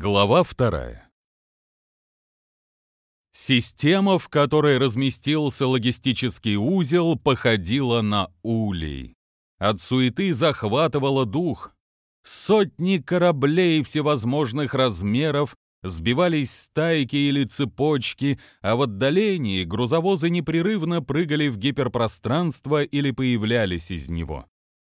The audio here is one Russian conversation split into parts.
Глава вторая. Система, в которой разместился логистический узел, походила на улей. От суеты захватывала дух. Сотни кораблей всевозможных размеров сбивались стайки или цепочки, а в отдалении грузовозы непрерывно прыгали в гиперпространство или появлялись из него.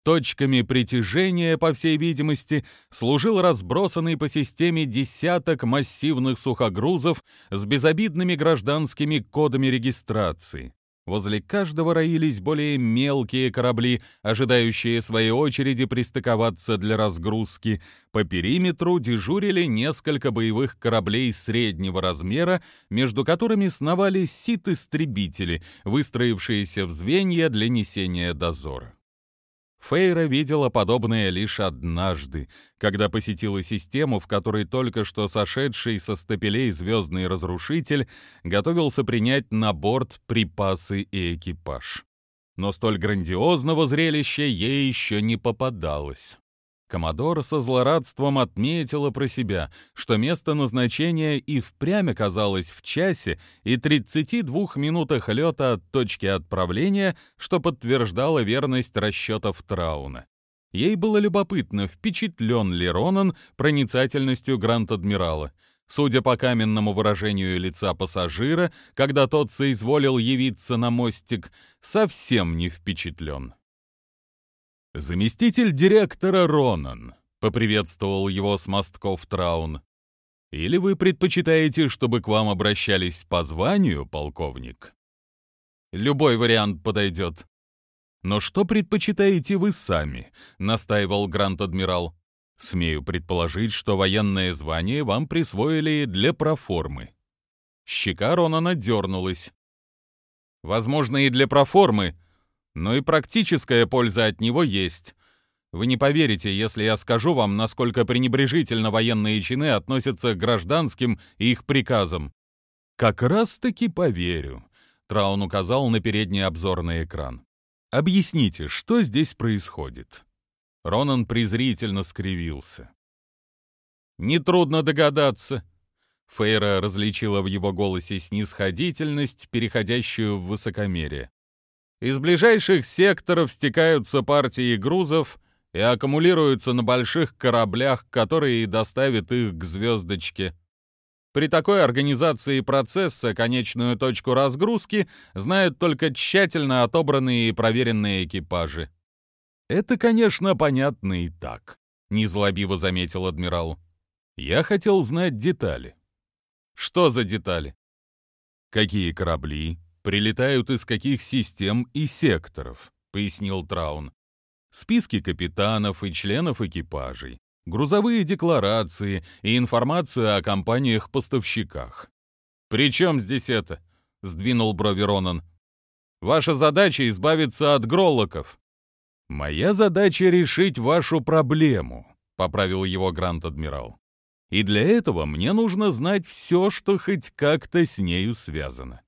Точками притяжения, по всей видимости, служил разбросанный по системе десяток массивных сухогрузов с безобидными гражданскими кодами регистрации. Возле каждого роились более мелкие корабли, ожидающие своей очереди пристыковаться для разгрузки. По периметру дежурили несколько боевых кораблей среднего размера, между которыми сновали сит-истребители, выстроившиеся в звенья для несения дозора. Фейра видела подобное лишь однажды, когда посетила систему, в которой только что сошедший со стапелей звездный разрушитель готовился принять на борт припасы и экипаж. Но столь грандиозного зрелища ей еще не попадалось. Комодор со злорадством отметила про себя, что место назначения и впрямь оказалось в часе и 32 минутах лета от точки отправления, что подтверждало верность расчетов Трауна. Ей было любопытно, впечатлен ли Ронан проницательностью Гранд-Адмирала. Судя по каменному выражению лица пассажира, когда тот соизволил явиться на мостик, совсем не впечатлен. «Заместитель директора Ронан», — поприветствовал его с мостков Траун. «Или вы предпочитаете, чтобы к вам обращались по званию, полковник?» «Любой вариант подойдет». «Но что предпочитаете вы сами?» — настаивал Грант-адмирал. «Смею предположить, что военное звание вам присвоили для проформы». Щека Ронана дернулась. «Возможно, и для проформы», но и практическая польза от него есть. Вы не поверите, если я скажу вам, насколько пренебрежительно военные чины относятся к гражданским и их приказам. Как раз-таки поверю. Траун указал на передний обзорный экран. Объясните, что здесь происходит? Ронан презрительно скривился. Нетрудно догадаться. Фейра различила в его голосе снисходительность, переходящую в высокомерие. Из ближайших секторов стекаются партии грузов и аккумулируются на больших кораблях, которые и доставят их к звездочке. При такой организации процесса конечную точку разгрузки знают только тщательно отобранные и проверенные экипажи. «Это, конечно, понятно и так», — незлобиво заметил адмирал. «Я хотел знать детали». «Что за детали?» «Какие корабли, прилетают из каких систем и секторов», — пояснил Траун. «Списки капитанов и членов экипажей, грузовые декларации и информацию о компаниях-поставщиках». «При чем здесь это?» — сдвинул брови Ронан. «Ваша задача — избавиться от гроллоков». «Моя задача — решить вашу проблему», — поправил его Грант-адмирал. «И для этого мне нужно знать все, что хоть как-то с нею связано.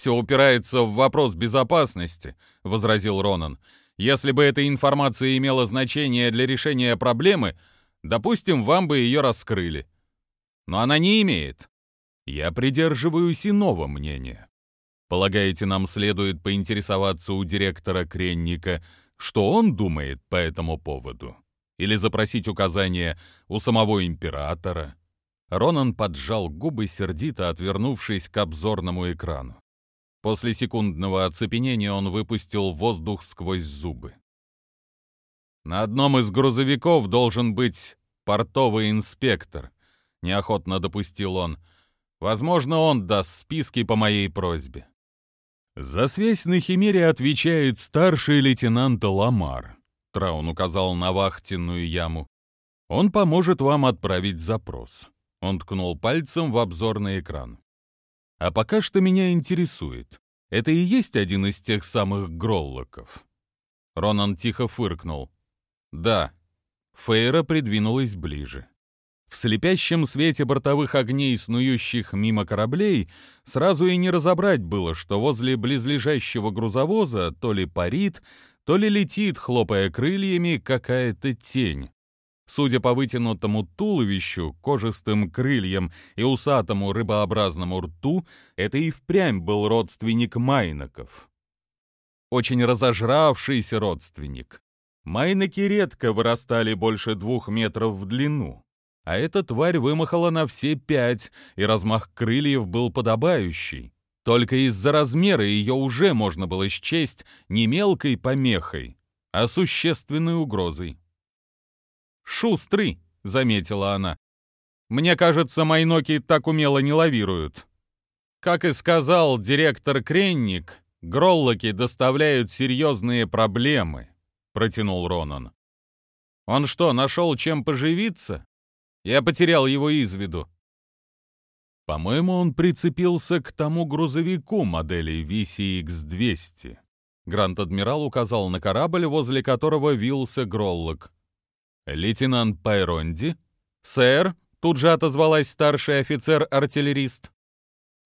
«Все упирается в вопрос безопасности», — возразил Ронан. «Если бы эта информация имела значение для решения проблемы, допустим, вам бы ее раскрыли. Но она не имеет. Я придерживаюсь иного мнения. Полагаете, нам следует поинтересоваться у директора Кренника, что он думает по этому поводу? Или запросить указания у самого императора?» Ронан поджал губы, сердито отвернувшись к обзорному экрану. После секундного оцепенения он выпустил воздух сквозь зубы. «На одном из грузовиков должен быть портовый инспектор», — неохотно допустил он. «Возможно, он даст списки по моей просьбе». «За связь на Химере отвечает старший лейтенант Ламар», — Траун указал на вахтенную яму. «Он поможет вам отправить запрос». Он ткнул пальцем в обзорный экран. А пока что меня интересует. Это и есть один из тех самых гроллоков?» Ронан тихо фыркнул. «Да». Фейра придвинулась ближе. В слепящем свете бортовых огней, снующих мимо кораблей, сразу и не разобрать было, что возле близлежащего грузовоза то ли парит, то ли летит, хлопая крыльями, какая-то тень. Судя по вытянутому туловищу, кожистым крыльям и усатому рыбообразному рту, это и впрямь был родственник майнаков. Очень разожравшийся родственник. Майнаки редко вырастали больше двух метров в длину, а эта тварь вымахала на все пять, и размах крыльев был подобающий. Только из-за размера ее уже можно было счесть не мелкой помехой, а существенной угрозой. «Шустрый», — заметила она. «Мне кажется, майноки так умело не лавируют». Как и сказал директор Кренник, гроллоки доставляют серьезные проблемы, протянул Ронан. Он что, нашел чем поживиться? Я потерял его из виду. По-моему, он прицепился к тому грузовику модели VCX-200. Гранд-адмирал указал на корабль, возле которого вился Гроллок. «Лейтенант Пайронди?» «Сэр», — тут же отозвалась старший офицер-артиллерист.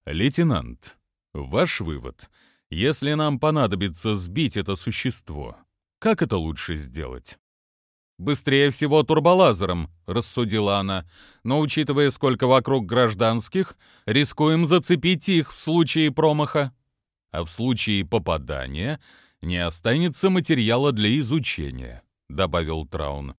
«Лейтенант, ваш вывод. Если нам понадобится сбить это существо, как это лучше сделать?» «Быстрее всего турболазером», — рассудила она. «Но учитывая, сколько вокруг гражданских, рискуем зацепить их в случае промаха. А в случае попадания не останется материала для изучения», — добавил Траун.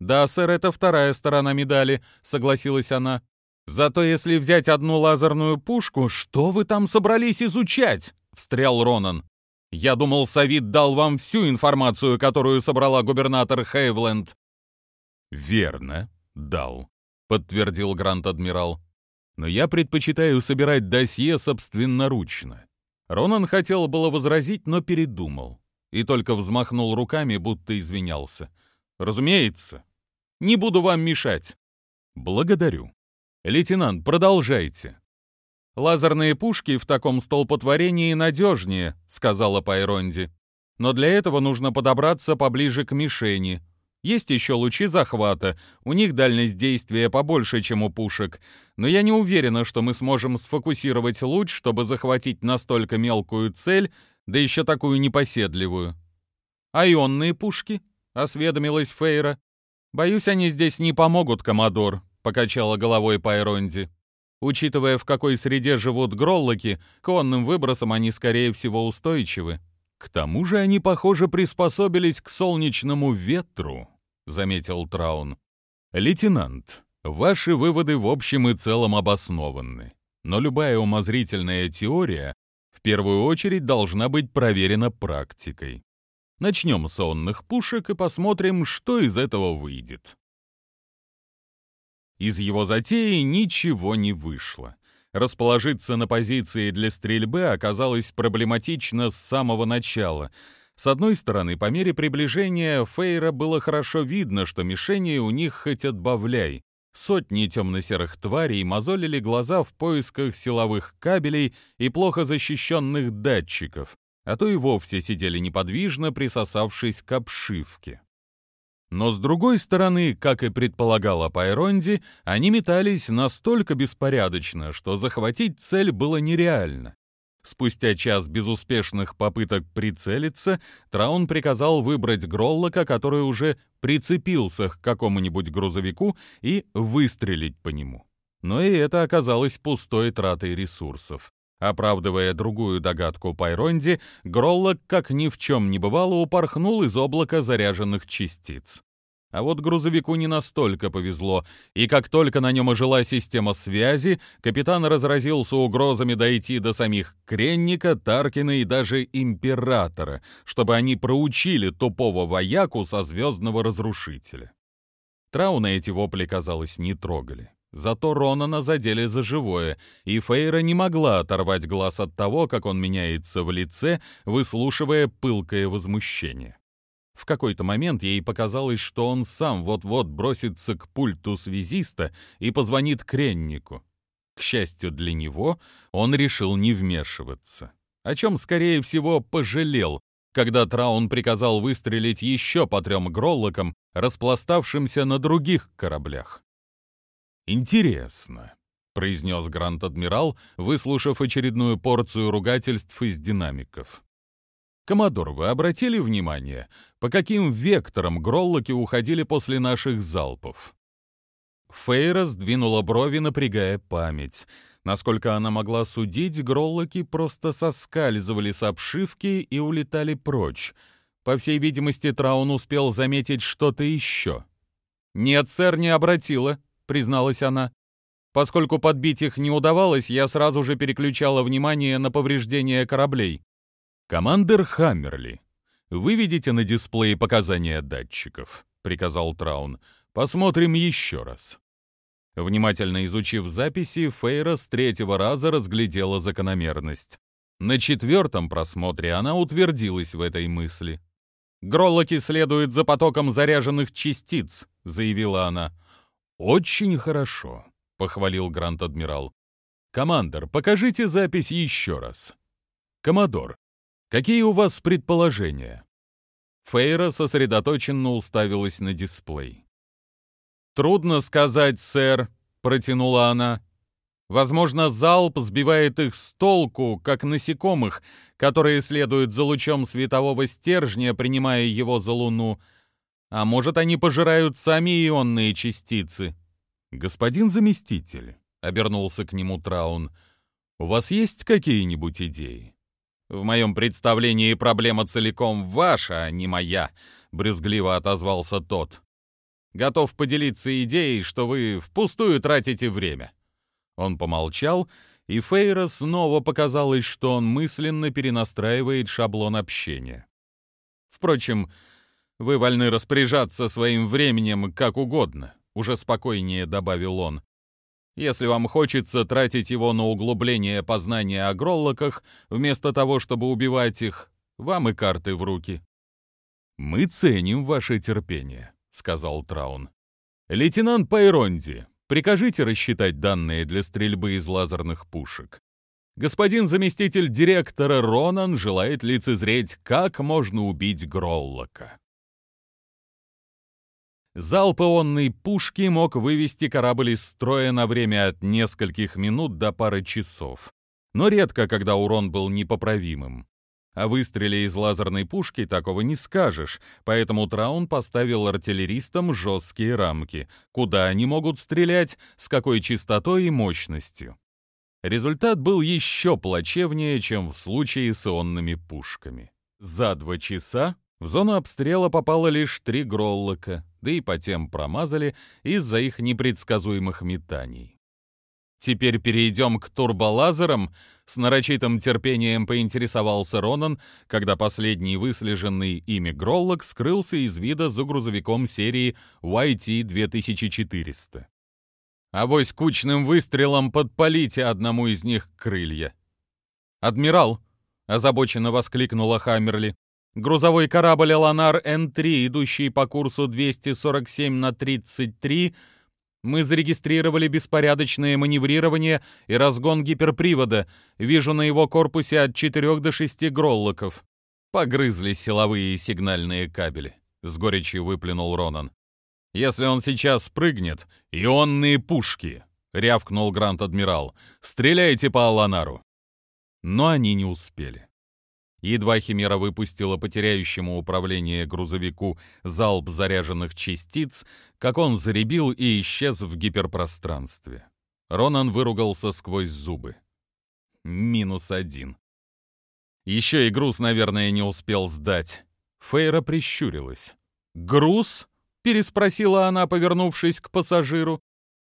«Да, сэр, это вторая сторона медали», — согласилась она. «Зато если взять одну лазерную пушку, что вы там собрались изучать?» — встрял Ронан. «Я думал, Савит дал вам всю информацию, которую собрала губернатор Хейвленд». «Верно, дал», — подтвердил Грант-адмирал. «Но я предпочитаю собирать досье собственноручно». Ронан хотел было возразить, но передумал. И только взмахнул руками, будто извинялся. «Разумеется, не буду вам мешать». «Благодарю. Лейтенант, продолжайте». «Лазерные пушки в таком столпотворении надежнее», — сказала Пайронди. «Но для этого нужно подобраться поближе к мишени. Есть еще лучи захвата, у них дальность действия побольше, чем у пушек, но я не уверена, что мы сможем сфокусировать луч, чтобы захватить настолько мелкую цель, да еще такую непоседливую». «А ионные пушки?» — осведомилась Фейра. «Боюсь, они здесь не помогут, Комодор», — покачала головой Пайронди. «Учитывая, в какой среде живут гроллоки, конным выбросам они, скорее всего, устойчивы». «К тому же они, похоже, приспособились к солнечному ветру», — заметил Траун. «Лейтенант, ваши выводы в общем и целом обоснованы, но любая умозрительная теория в первую очередь должна быть проверена практикой. Начнем с сонных пушек и посмотрим, что из этого выйдет. Из его затеи ничего не вышло. Расположиться на позиции для стрельбы оказалось проблематично с самого начала. С одной стороны, по мере приближения Фейра было хорошо видно, что мишени у них хоть отбавляй. Сотни темно-серых тварей мозолили глаза в поисках силовых кабелей и плохо защищенных датчиков а то и вовсе сидели неподвижно, присосавшись к обшивке. Но с другой стороны, как и предполагала Пайронди, они метались настолько беспорядочно, что захватить цель было нереально. Спустя час безуспешных попыток прицелиться, Траун приказал выбрать Гроллока, который уже прицепился к какому-нибудь грузовику, и выстрелить по нему. Но и это оказалось пустой тратой ресурсов. Оправдывая другую догадку Пайронди, Гроллок, как ни в чем не бывало, упорхнул из облака заряженных частиц. А вот грузовику не настолько повезло, и как только на нем ожила система связи, капитан разразился угрозами дойти до самих Кренника, Таркина и даже Императора, чтобы они проучили тупого вояку со звездного разрушителя. Трауна эти вопли, казалось, не трогали. Зато Ронана задели за живое, и Фейра не могла оторвать глаз от того, как он меняется в лице, выслушивая пылкое возмущение. В какой-то момент ей показалось, что он сам вот-вот бросится к пульту связиста и позвонит Креннику. К счастью для него, он решил не вмешиваться, о чем, скорее всего, пожалел, когда Траун приказал выстрелить еще по трем гроллокам, распластавшимся на других кораблях. «Интересно», — произнес Грант-адмирал, выслушав очередную порцию ругательств из динамиков. Коммодор, вы обратили внимание, по каким векторам гроллоки уходили после наших залпов?» Фейра сдвинула брови, напрягая память. Насколько она могла судить, гроллоки просто соскальзывали с обшивки и улетали прочь. По всей видимости, Траун успел заметить что-то еще. «Нет, сэр, не обратила», — призналась она. Поскольку подбить их не удавалось, я сразу же переключала внимание на повреждения кораблей. «Командер Хаммерли, выведите на дисплее показания датчиков», — приказал Траун. «Посмотрим еще раз». Внимательно изучив записи, Фейра с третьего раза разглядела закономерность. На четвертом просмотре она утвердилась в этой мысли. «Гроллоки следуют за потоком заряженных частиц», — заявила она. «Очень хорошо», — похвалил Грант-адмирал. «Командор, покажите запись еще раз». «Коммодор, какие у вас предположения?» Фейра сосредоточенно уставилась на дисплей. «Трудно сказать, сэр», — протянула она. «Возможно, залп сбивает их с толку, как насекомых, которые следуют за лучом светового стержня, принимая его за Луну. А может, они пожирают сами ионные частицы?» «Господин заместитель», — обернулся к нему Траун, — «у вас есть какие-нибудь идеи?» «В моем представлении проблема целиком ваша, а не моя», — брюзгливо отозвался тот. Готов поделиться идеей, что вы впустую тратите время». Он помолчал, и Фейра снова показалось, что он мысленно перенастраивает шаблон общения. «Впрочем, вы вольны распоряжаться своим временем как угодно», — уже спокойнее добавил он. «Если вам хочется тратить его на углубление познания о гроллоках, вместо того, чтобы убивать их, вам и карты в руки». «Мы ценим ваше терпение», — сказал Траун. «Лейтенант Пайронди, прикажите рассчитать данные для стрельбы из лазерных пушек. Господин заместитель директора Ронан желает лицезреть, как можно убить Гроллока». Залп ионной пушки мог вывести корабль из строя на время от нескольких минут до пары часов, но редко, когда урон был непоправимым. О выстреле из лазерной пушки такого не скажешь, поэтому Траун поставил артиллеристам жесткие рамки, куда они могут стрелять, с какой частотой и мощностью. Результат был еще плачевнее, чем в случае с ионными пушками. За два часа в зону обстрела попало лишь три гроллока, да и по тем промазали из-за их непредсказуемых метаний. Теперь перейдем к турболазерам, с нарочитым терпением поинтересовался Ронан, когда последний выслеженный ими Гроллок скрылся из вида за грузовиком серии YT-2400. «Авось кучным выстрелом подпалите одному из них крылья». «Адмирал!» — озабоченно воскликнула Хаммерли. «Грузовой корабль «Эланар Н-3», идущий по курсу 247 на 33, мы зарегистрировали беспорядочное маневрирование и разгон гиперпривода. Вижу на его корпусе от 4 до 6 гроллоков. Погрызли силовые и сигнальные кабели. С горечью выплюнул Ронан. Если он сейчас прыгнет, ионные пушки, рявкнул Грант-адмирал. Стреляйте по Аланару. Но они не успели. Едва Химера выпустила потеряющему управление грузовику залп заряженных частиц, как он заребил и исчез в гиперпространстве. Ронан выругался сквозь зубы. Минус один. Еще и груз, наверное, не успел сдать. Фейра прищурилась. «Груз?» — переспросила она, повернувшись к пассажиру.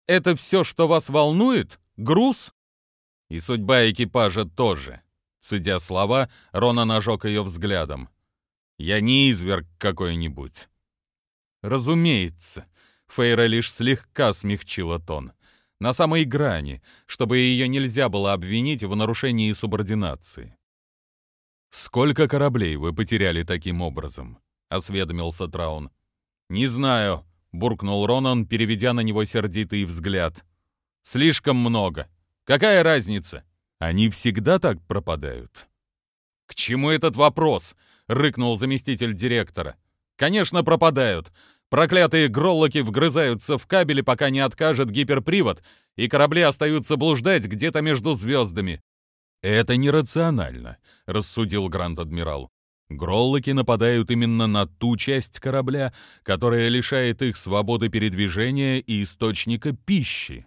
«Это все, что вас волнует? Груз?» «И судьба экипажа тоже», Цедя слова, Рона нажег ее взглядом. «Я не изверг какой-нибудь». «Разумеется», — Фейра лишь слегка смягчила тон. На самой грани, чтобы ее нельзя было обвинить в нарушении субординации. «Сколько кораблей вы потеряли таким образом?» — осведомился Траун. «Не знаю», — буркнул Ронан, переведя на него сердитый взгляд. «Слишком много. Какая разница?» Они всегда так пропадают. К чему этот вопрос? рыкнул заместитель директора. Конечно, пропадают. Проклятые гроллоки вгрызаются в кабели, пока не откажет гиперпривод, и корабли остаются блуждать где-то между звездами. Это нерационально, рассудил Гранд-адмирал. Гроллоки нападают именно на ту часть корабля, которая лишает их свободы передвижения и источника пищи.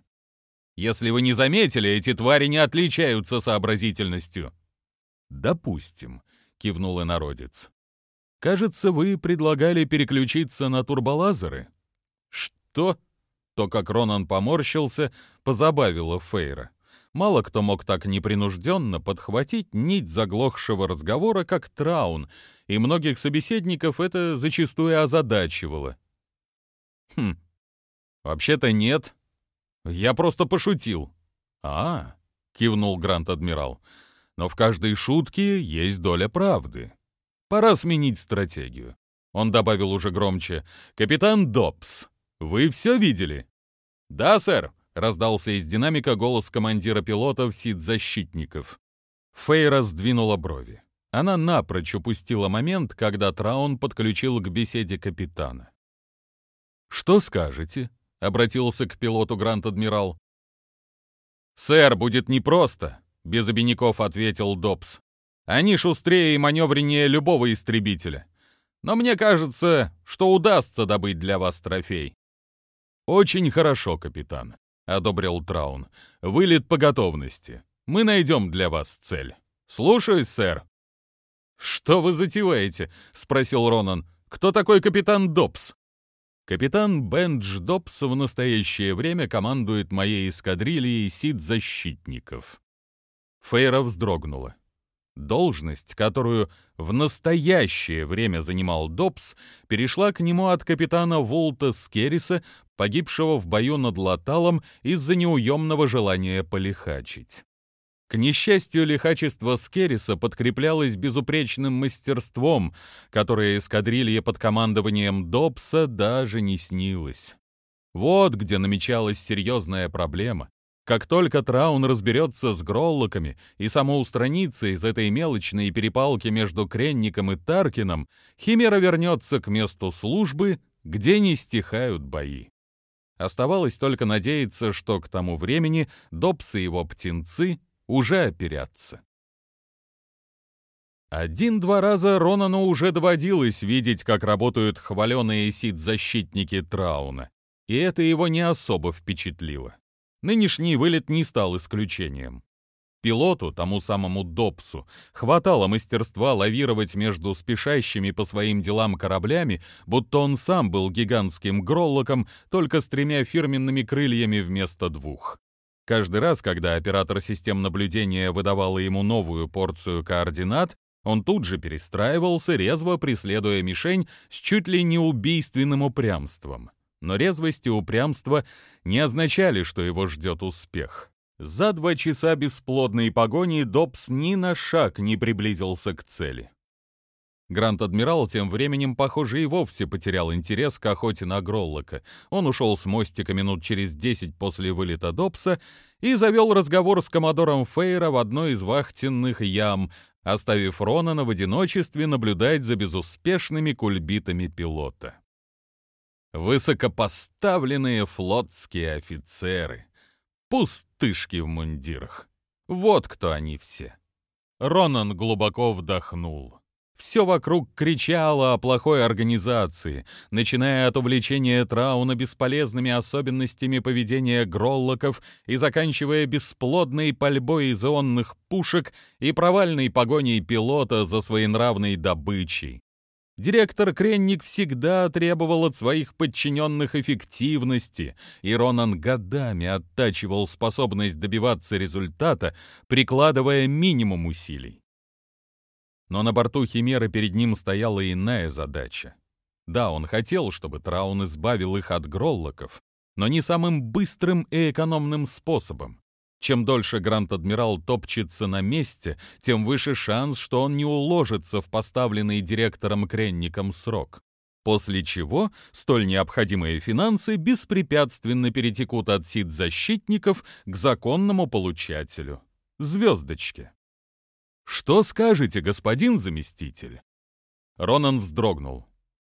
Если вы не заметили, эти твари не отличаются сообразительностью. Допустим, кивнул инородец. Кажется, вы предлагали переключиться на турболазеры. Что? То, как Ронан поморщился, позабавило Фейра. Мало кто мог так непринужденно подхватить нить заглохшего разговора, как Траун, и многих собеседников это зачастую озадачивало. «Хм, вообще-то нет. Я просто пошутил». «А, — кивнул Грант-адмирал, — но в каждой шутке есть доля правды. Пора сменить стратегию». Он добавил уже громче. «Капитан Добс, вы все видели?» «Да, сэр», раздался из динамика голос командира пилотов сид-защитников. Фейра сдвинула брови. Она напрочь упустила момент, когда Траун подключил к беседе капитана. «Что скажете?» — обратился к пилоту Грант-адмирал. «Сэр, будет непросто», — без обиняков ответил Добс. «Они шустрее и маневреннее любого истребителя. Но мне кажется, что удастся добыть для вас трофей». «Очень хорошо, капитан. — одобрил Траун. «Вылет по готовности. Мы найдем для вас цель. Слушаюсь, сэр». «Что вы затеваете?» — спросил Ронан. «Кто такой капитан Добс?» «Капитан Бендж Добс в настоящее время командует моей эскадрильей сид-защитников». Фейра вздрогнула. Должность, которую в настоящее время занимал Добс, перешла к нему от капитана Волта Скерриса, погибшего в бою над Латалом из-за неуемного желания полихачить. К несчастью, лихачество Скерриса подкреплялось безупречным мастерством, которое эскадрилье под командованием Добса даже не снилось. Вот где намечалась серьезная проблема. Как только Траун разберется с Гроллоками и самоустранится из этой мелочной перепалки между Кренником и Таркином, Химера вернется к месту службы, где не стихают бои. Оставалось только надеяться, что к тому времени Добс и его птенцы уже оперятся. Один-два раза Ронану уже доводилось видеть, как работают хваленые сид-защитники Трауна, и это его не особо впечатлило. Нынешний вылет не стал исключением. Пилоту, тому самому Добсу, хватало мастерства лавировать между спешащими по своим делам кораблями, будто он сам был гигантским гроллоком, только с тремя фирменными крыльями вместо двух. Каждый раз, когда оператор систем наблюдения выдавала ему новую порцию координат, он тут же перестраивался, резво преследуя мишень с чуть ли не убийственным упрямством но резвость и упрямство не означали, что его ждет успех. За два часа бесплодной погони Добс ни на шаг не приблизился к цели. Грант-адмирал тем временем, похоже, и вовсе потерял интерес к охоте на Гроллока. Он ушел с мостика минут через десять после вылета Добса и завел разговор с коммодором Фейра в одной из вахтенных ям, оставив Ронана в одиночестве наблюдать за безуспешными кульбитами пилота. Высокопоставленные флотские офицеры. Пустышки в мундирах. Вот кто они все. Ронан глубоко вдохнул. Все вокруг кричало о плохой организации, начиная от увлечения Трауна бесполезными особенностями поведения гроллоков и заканчивая бесплодной пальбой из ионных пушек и провальной погоней пилота за своенравной добычей. Директор Кренник всегда требовал от своих подчиненных эффективности, и Ронан годами оттачивал способность добиваться результата, прикладывая минимум усилий. Но на борту Химеры перед ним стояла иная задача. Да, он хотел, чтобы Траун избавил их от гроллоков, но не самым быстрым и экономным способом. Чем дольше Гранд-Адмирал топчется на месте, тем выше шанс, что он не уложится в поставленный директором Кренником срок. После чего столь необходимые финансы беспрепятственно перетекут от сид-защитников к законному получателю — звездочке. «Что скажете, господин заместитель?» Ронан вздрогнул.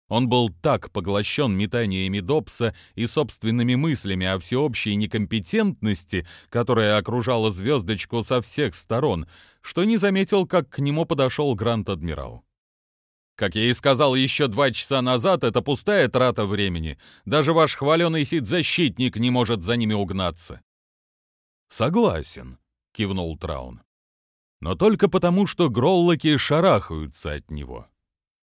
Он был так поглощен метаниями Добса и собственными мыслями о всеобщей некомпетентности, которая окружала звездочку со всех сторон, что не заметил, как к нему подошел Грант-адмирал. Как я и сказал еще два часа назад, это пустая трата времени. Даже ваш хваленый сит-защитник не может за ними угнаться. Согласен, кивнул Траун. Но только потому, что гроллоки шарахаются от него.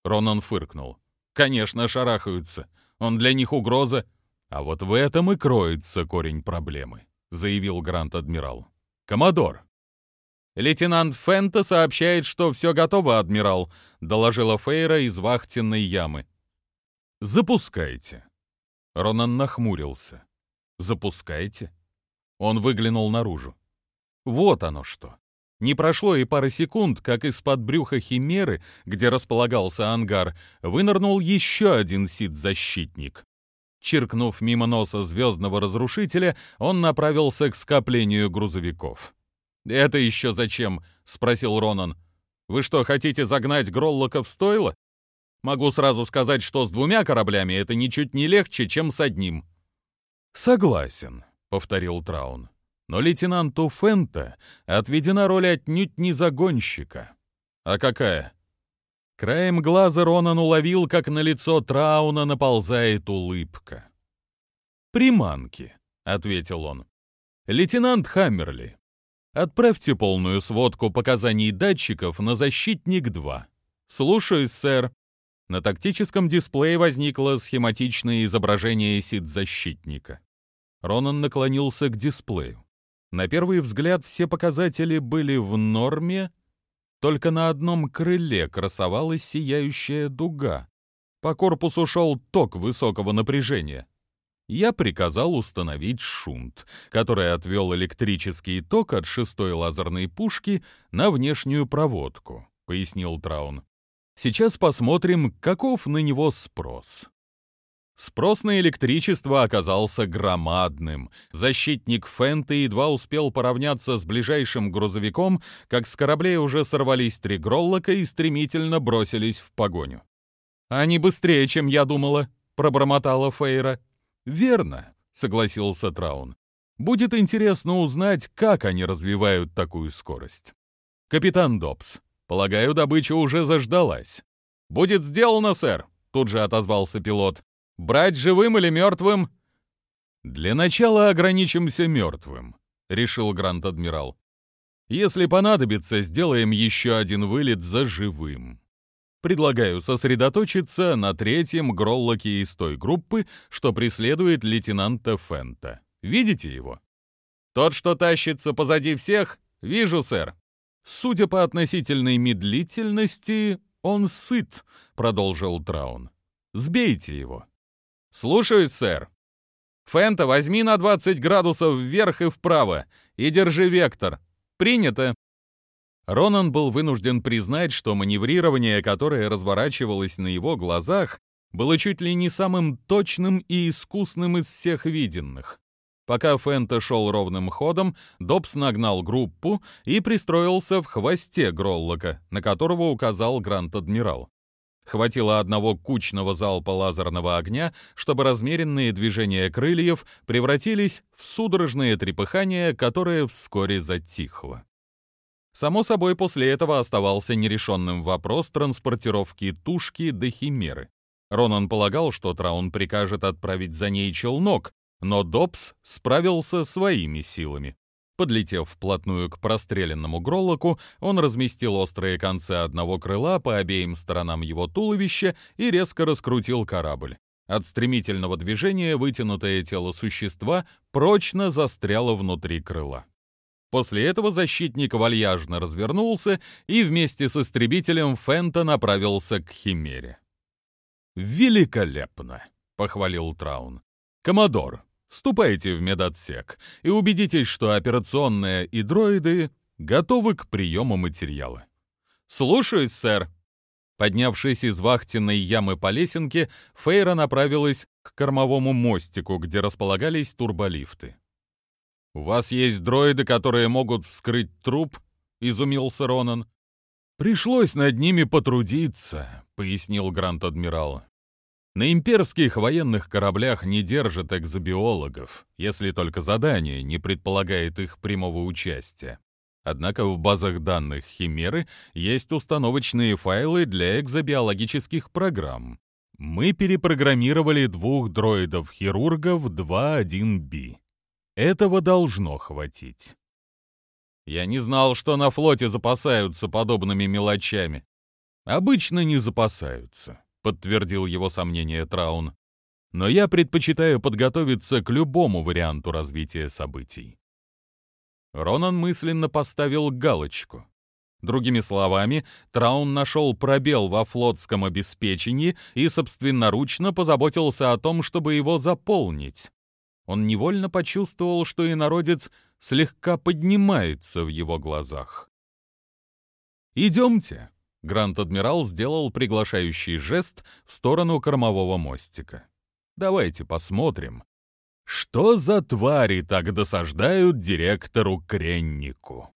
Ронан фыркнул. Конечно, шарахаются. Он для них угроза. А вот в этом и кроется корень проблемы, заявил Грант-адмирал. Коммодор, «Лейтенант Фента сообщает, что все готово, адмирал», — доложила Фейра из вахтенной ямы. «Запускайте». Ронан нахмурился. «Запускайте?» Он выглянул наружу. Вот оно что. Не прошло и пары секунд, как из-под брюха Химеры, где располагался ангар, вынырнул еще один сит-защитник. Чиркнув мимо носа звездного разрушителя, он направился к скоплению грузовиков. «Это еще зачем?» — спросил Ронан. «Вы что, хотите загнать Гроллока в стойло? Могу сразу сказать, что с двумя кораблями это ничуть не легче, чем с одним». «Согласен», — повторил Траун. «Но лейтенанту Фента отведена роль отнюдь не загонщика». «А какая?» Краем глаза Ронан уловил, как на лицо Трауна наползает улыбка. «Приманки», — ответил он. «Лейтенант Хаммерли, Отправьте полную сводку показаний датчиков на «Защитник-2». Слушаюсь, сэр. На тактическом дисплее возникло схематичное изображение сит-защитника. Ронан наклонился к дисплею. На первый взгляд все показатели были в норме, только на одном крыле красовалась сияющая дуга. По корпусу шел ток высокого напряжения я приказал установить шунт, который отвел электрический ток от шестой лазерной пушки на внешнюю проводку, пояснил Траун. Сейчас посмотрим, каков на него спрос. Спрос на электричество оказался громадным. Защитник Фента едва успел поравняться с ближайшим грузовиком, как с кораблей уже сорвались три гроллока и стремительно бросились в погоню. «Они быстрее, чем я думала», — пробормотала Фейра. «Верно», — согласился Траун. «Будет интересно узнать, как они развивают такую скорость». «Капитан Добс, полагаю, добыча уже заждалась». «Будет сделано, сэр», — тут же отозвался пилот. «Брать живым или мертвым?» «Для начала ограничимся мертвым», — решил Грант-адмирал. «Если понадобится, сделаем еще один вылет за живым». Предлагаю сосредоточиться на третьем гроллоке из той группы, что преследует лейтенанта Фента. Видите его? Тот, что тащится позади всех? Вижу, сэр. Судя по относительной медлительности, он сыт, продолжил Траун. Сбейте его. Слушаюсь, сэр. Фента, возьми на 20 градусов вверх и вправо и держи вектор. Принято. Ронан был вынужден признать, что маневрирование, которое разворачивалось на его глазах, было чуть ли не самым точным и искусным из всех виденных. Пока Фента шел ровным ходом, Добс нагнал группу и пристроился в хвосте Гроллока, на которого указал Грант-адмирал. Хватило одного кучного залпа лазерного огня, чтобы размеренные движения крыльев превратились в судорожное трепыхание, которое вскоре затихло. Само собой, после этого оставался нерешенным вопрос транспортировки тушки до Химеры. Ронан полагал, что Траун прикажет отправить за ней челнок, но Добс справился своими силами. Подлетев вплотную к простреленному гроллоку, он разместил острые концы одного крыла по обеим сторонам его туловища и резко раскрутил корабль. От стремительного движения вытянутое тело существа прочно застряло внутри крыла. После этого защитник вальяжно развернулся и вместе с истребителем Фента направился к Химере. «Великолепно!» — похвалил Траун. «Коммодор, ступайте в медотсек и убедитесь, что операционная и дроиды готовы к приему материала». «Слушаюсь, сэр!» Поднявшись из вахтенной ямы по лесенке, Фейра направилась к кормовому мостику, где располагались турболифты. «У вас есть дроиды, которые могут вскрыть труп?» — изумился Ронан. «Пришлось над ними потрудиться», — пояснил Грант-адмирал. «На имперских военных кораблях не держат экзобиологов, если только задание не предполагает их прямого участия. Однако в базах данных Химеры есть установочные файлы для экзобиологических программ. Мы перепрограммировали двух дроидов-хирургов 2.1b. Этого должно хватить. Я не знал, что на флоте запасаются подобными мелочами. Обычно не запасаются, подтвердил его сомнение Траун. Но я предпочитаю подготовиться к любому варианту развития событий. Ронан мысленно поставил галочку. Другими словами, Траун нашел пробел во флотском обеспечении и собственноручно позаботился о том, чтобы его заполнить. Он невольно почувствовал, что инородец слегка поднимается в его глазах. «Идемте», — Гранд-адмирал сделал приглашающий жест в сторону кормового мостика. «Давайте посмотрим, что за твари так досаждают директору Креннику?»